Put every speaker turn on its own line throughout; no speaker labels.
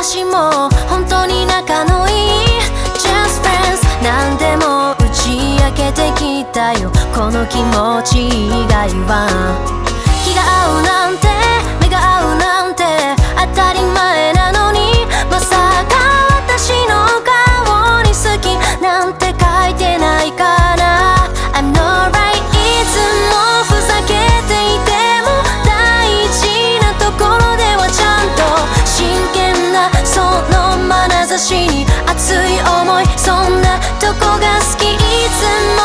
私も本当に仲のいい Just friends 何でも打ち明けてきたよ。この気持ち以外は。気が合うなんてこが好きいつも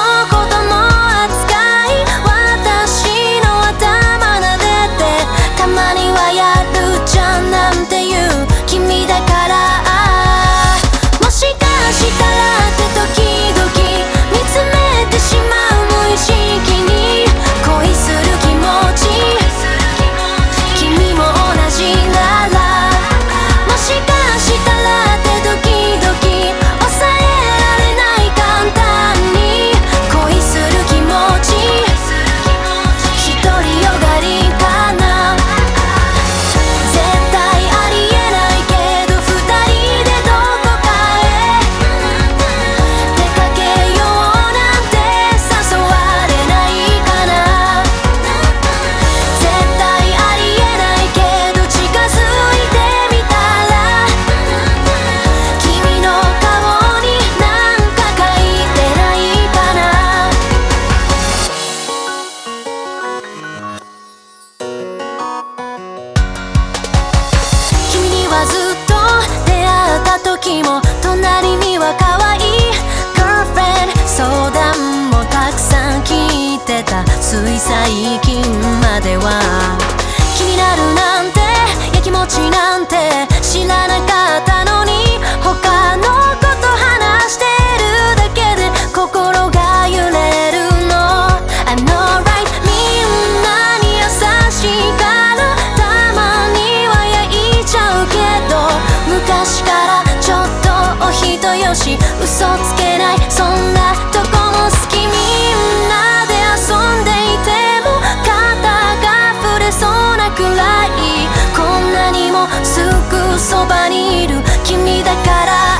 そばにいる君だから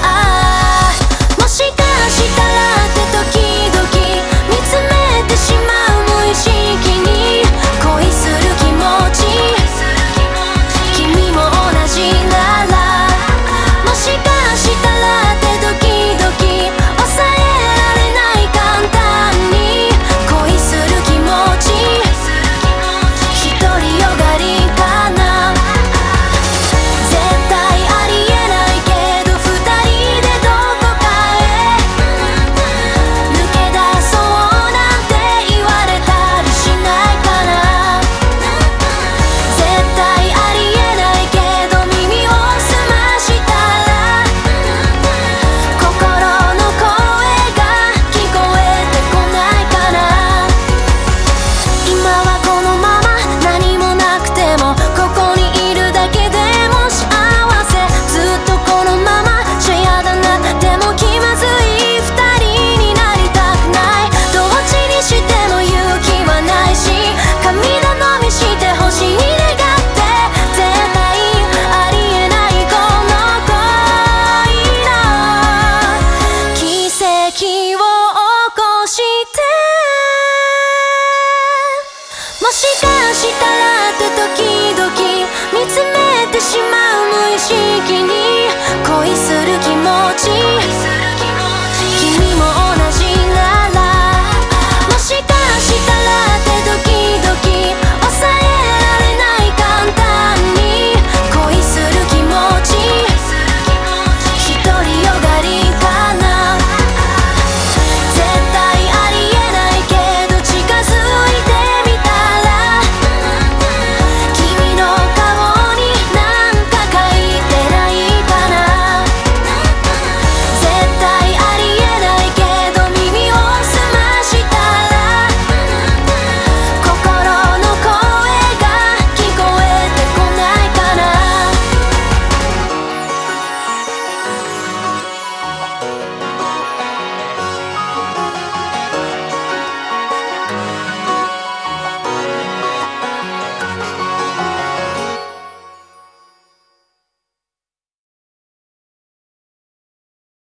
る気持ち